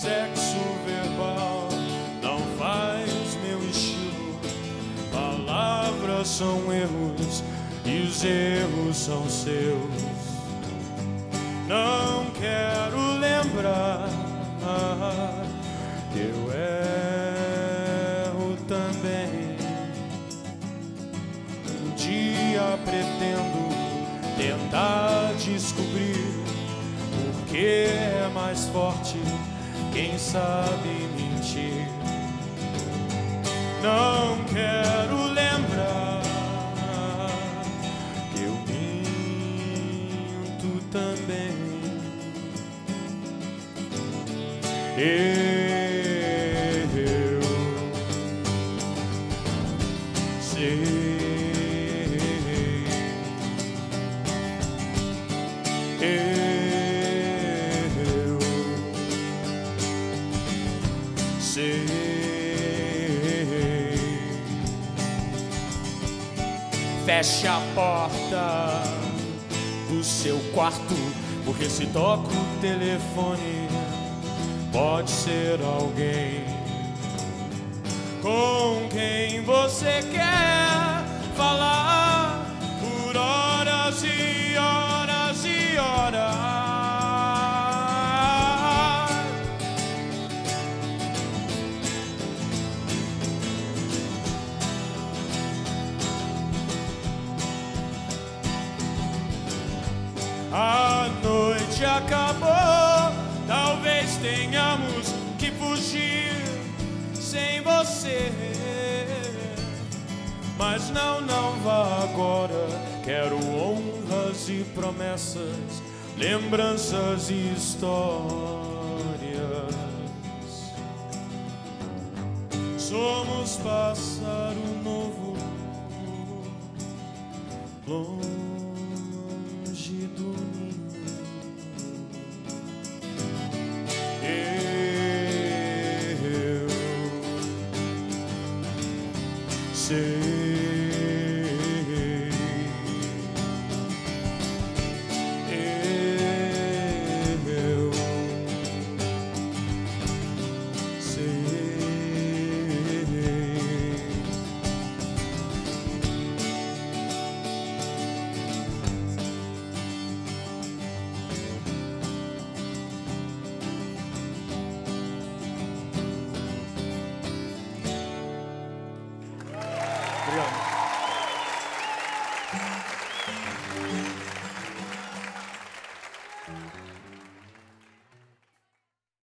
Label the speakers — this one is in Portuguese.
Speaker 1: Sexo verbal não faz meu estilo. Palavras são erros e os erros são seus. Não quero lembrar que eu erro também. Um dia pretendo tentar descobrir por que é mais forte quem sabe mentir. Não quero lembrar que eu minto também. Eu sei. Sei. Feche a porta do seu quarto, porque se toca o telefone, pode ser alguém com quem você quer acabou, talvez tenhamos que fugir sem você. Mas não, não vá agora. Quero honras e promessas, lembranças e histórias. Somos pássaro novo, longe say 热闹